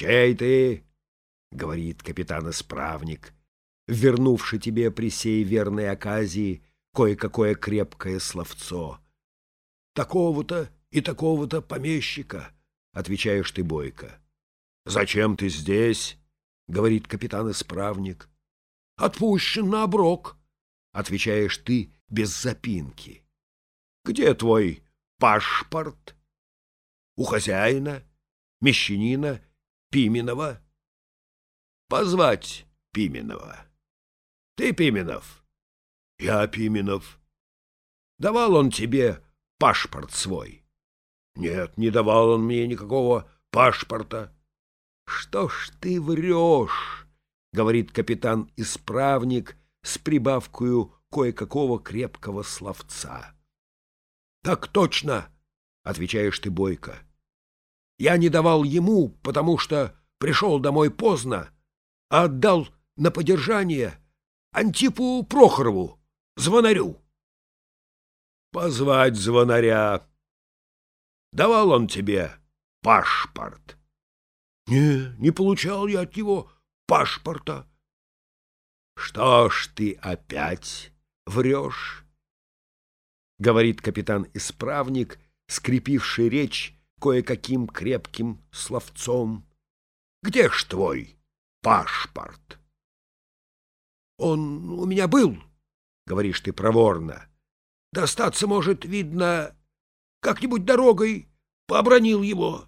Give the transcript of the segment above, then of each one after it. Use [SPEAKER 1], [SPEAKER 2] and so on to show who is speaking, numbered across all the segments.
[SPEAKER 1] Чей ты? — говорит капитан-исправник, вернувший тебе при сей верной оказии кое-какое крепкое словцо. — Такого-то и такого-то помещика, — отвечаешь ты бойко. — Зачем ты здесь? — говорит капитан-исправник. — Отпущен на оброк, — отвечаешь ты без запинки. — Где твой паспорт? — У хозяина, мещанина Пименова. — Позвать Пименова. — Ты Пименов? — Я Пименов. — Давал он тебе паспорт свой? — Нет, не давал он мне никакого паспорта. — Что ж ты врешь? — говорит капитан-исправник с прибавкою кое-какого крепкого словца. — Так точно, — отвечаешь ты бойко. — Я не давал ему, потому что пришел домой поздно, а отдал на подержание Антипу Прохорову, звонарю. — Позвать звонаря. Давал он тебе паспорт? — Не, не получал я от него паспорта. — Что ж ты опять врешь? — говорит капитан-исправник, скрепивший речь кое-каким крепким словцом. — Где ж твой паспорт? — Он у меня был, — говоришь ты проворно. — Достаться, может, видно, как-нибудь дорогой побронил его.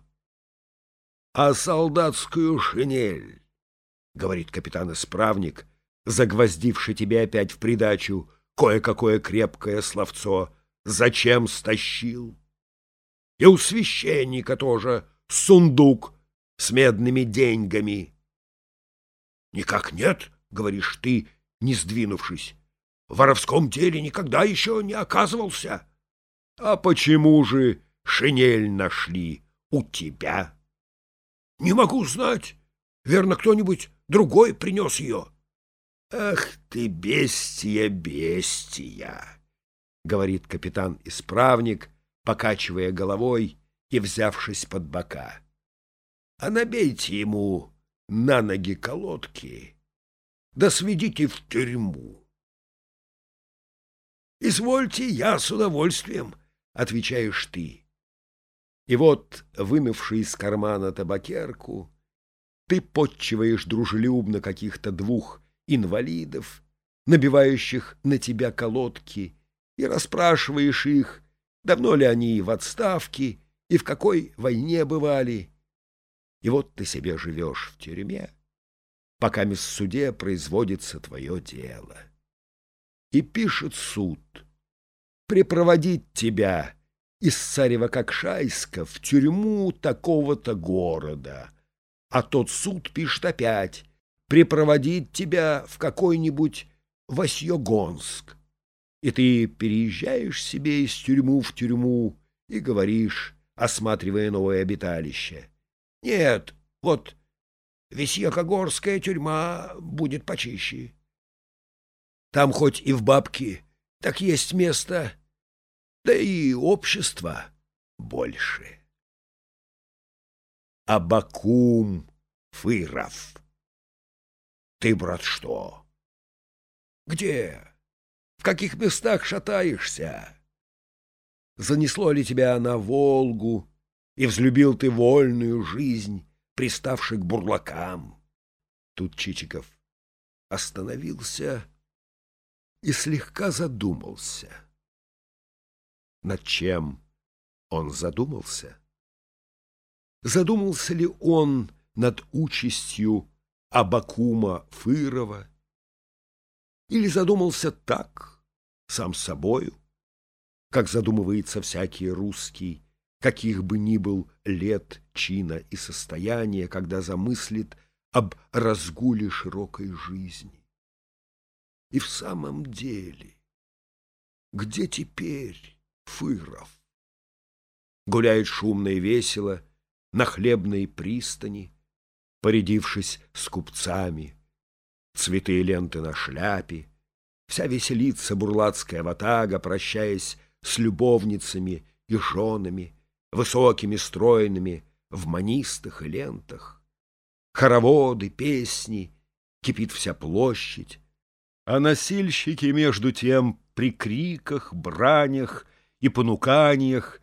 [SPEAKER 1] — А солдатскую шинель, — говорит капитан-исправник, загвоздивший тебе опять в придачу кое-какое крепкое словцо, зачем стащил? И у священника тоже сундук с медными деньгами. — Никак нет, — говоришь ты, не сдвинувшись. — В воровском деле никогда еще не оказывался. — А почему же шинель нашли у тебя? — Не могу знать. Верно, кто-нибудь другой принес ее. — Ах ты, бестия, бестия! — говорит капитан-исправник, покачивая головой и взявшись под бока. — А набейте ему на ноги колодки, да сведите в тюрьму. — Извольте, я с удовольствием, — отвечаешь ты. И вот, вынувший из кармана табакерку, ты подчиваешь дружелюбно каких-то двух инвалидов, набивающих на тебя колодки, и расспрашиваешь их, давно ли они в отставке и в какой войне бывали, и вот ты себе живешь в тюрьме, пока мисс суде производится твое дело. И пишет суд припроводить тебя из Царева-Кокшайска в тюрьму такого-то города, а тот суд пишет опять припроводить тебя в какой-нибудь Васьегонск. И ты переезжаешь себе из тюрьму в тюрьму и говоришь, осматривая новое обиталище — нет, вот Весьекогорская тюрьма будет почище. Там хоть и в бабке, так есть место, да и общество больше. Абакум Фыров. Ты, брат, что? Где? В каких местах шатаешься? Занесло ли тебя на Волгу, и взлюбил ты вольную жизнь, приставший к бурлакам. Тут Чичиков остановился и слегка задумался. Над чем он задумался? Задумался ли он над участью Абакума Фырова? Или задумался так, сам собою, как задумывается всякий русский, каких бы ни был лет, чина и состояния, когда замыслит об разгуле широкой жизни. И в самом деле, где теперь Фыров? Гуляет шумно и весело на хлебной пристани, порядившись с купцами, цветы и ленты на шляпе, вся веселится бурлацкая ватага, прощаясь с любовницами и женами, высокими, стройными, в манистах и лентах. хороводы, песни, кипит вся площадь. А носильщики между тем при криках, бранях и понуканиях